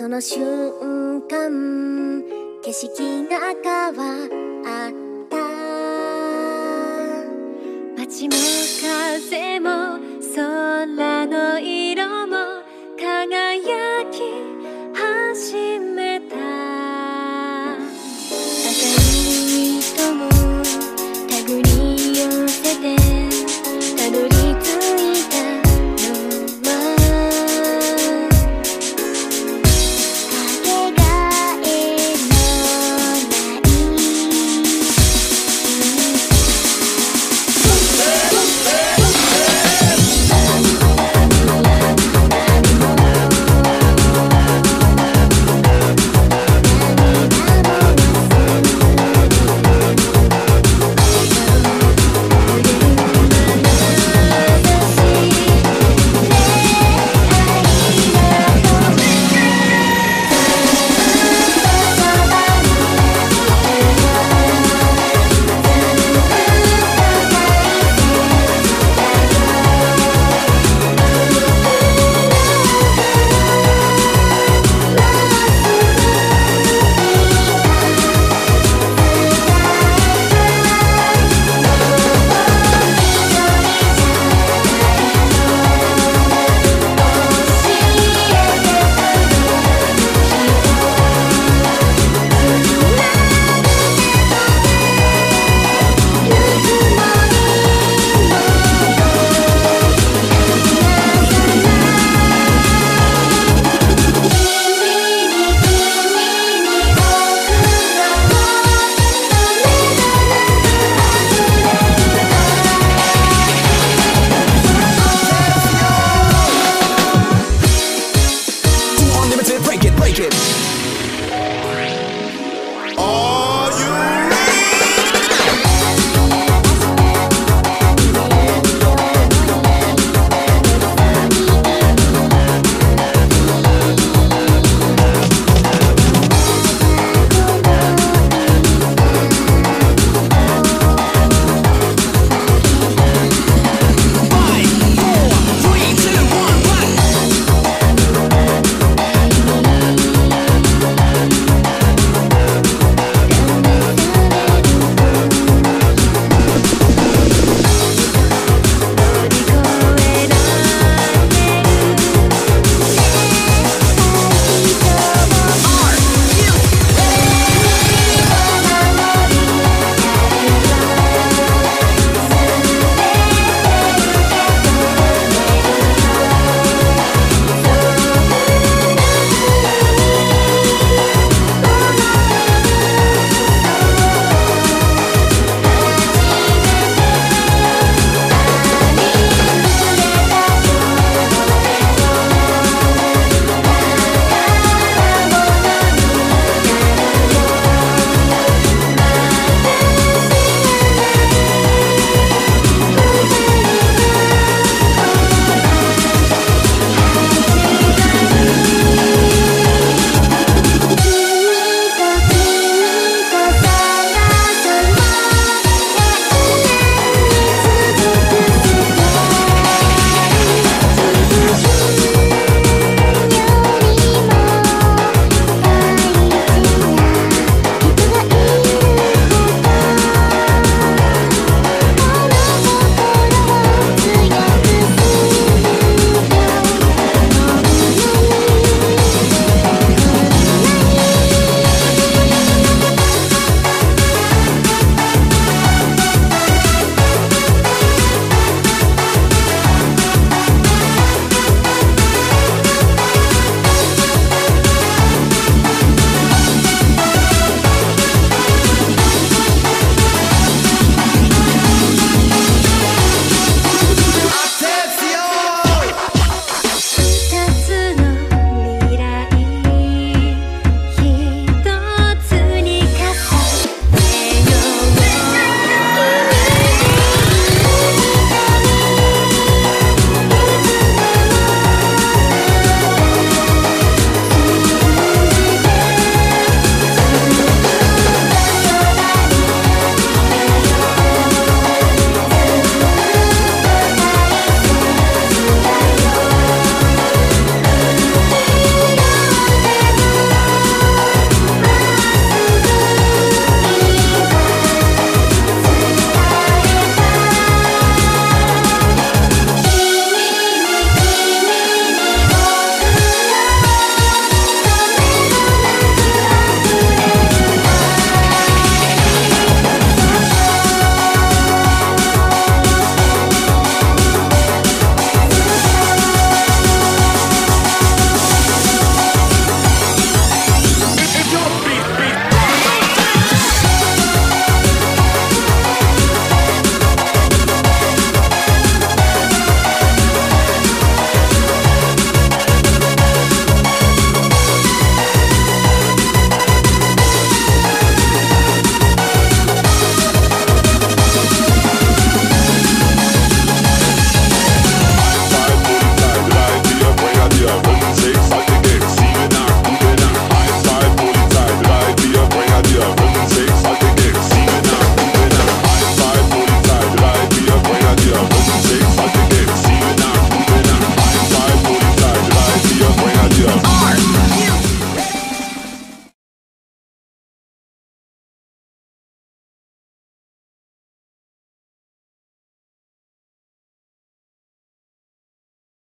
その瞬間景色が変わった。街も風も空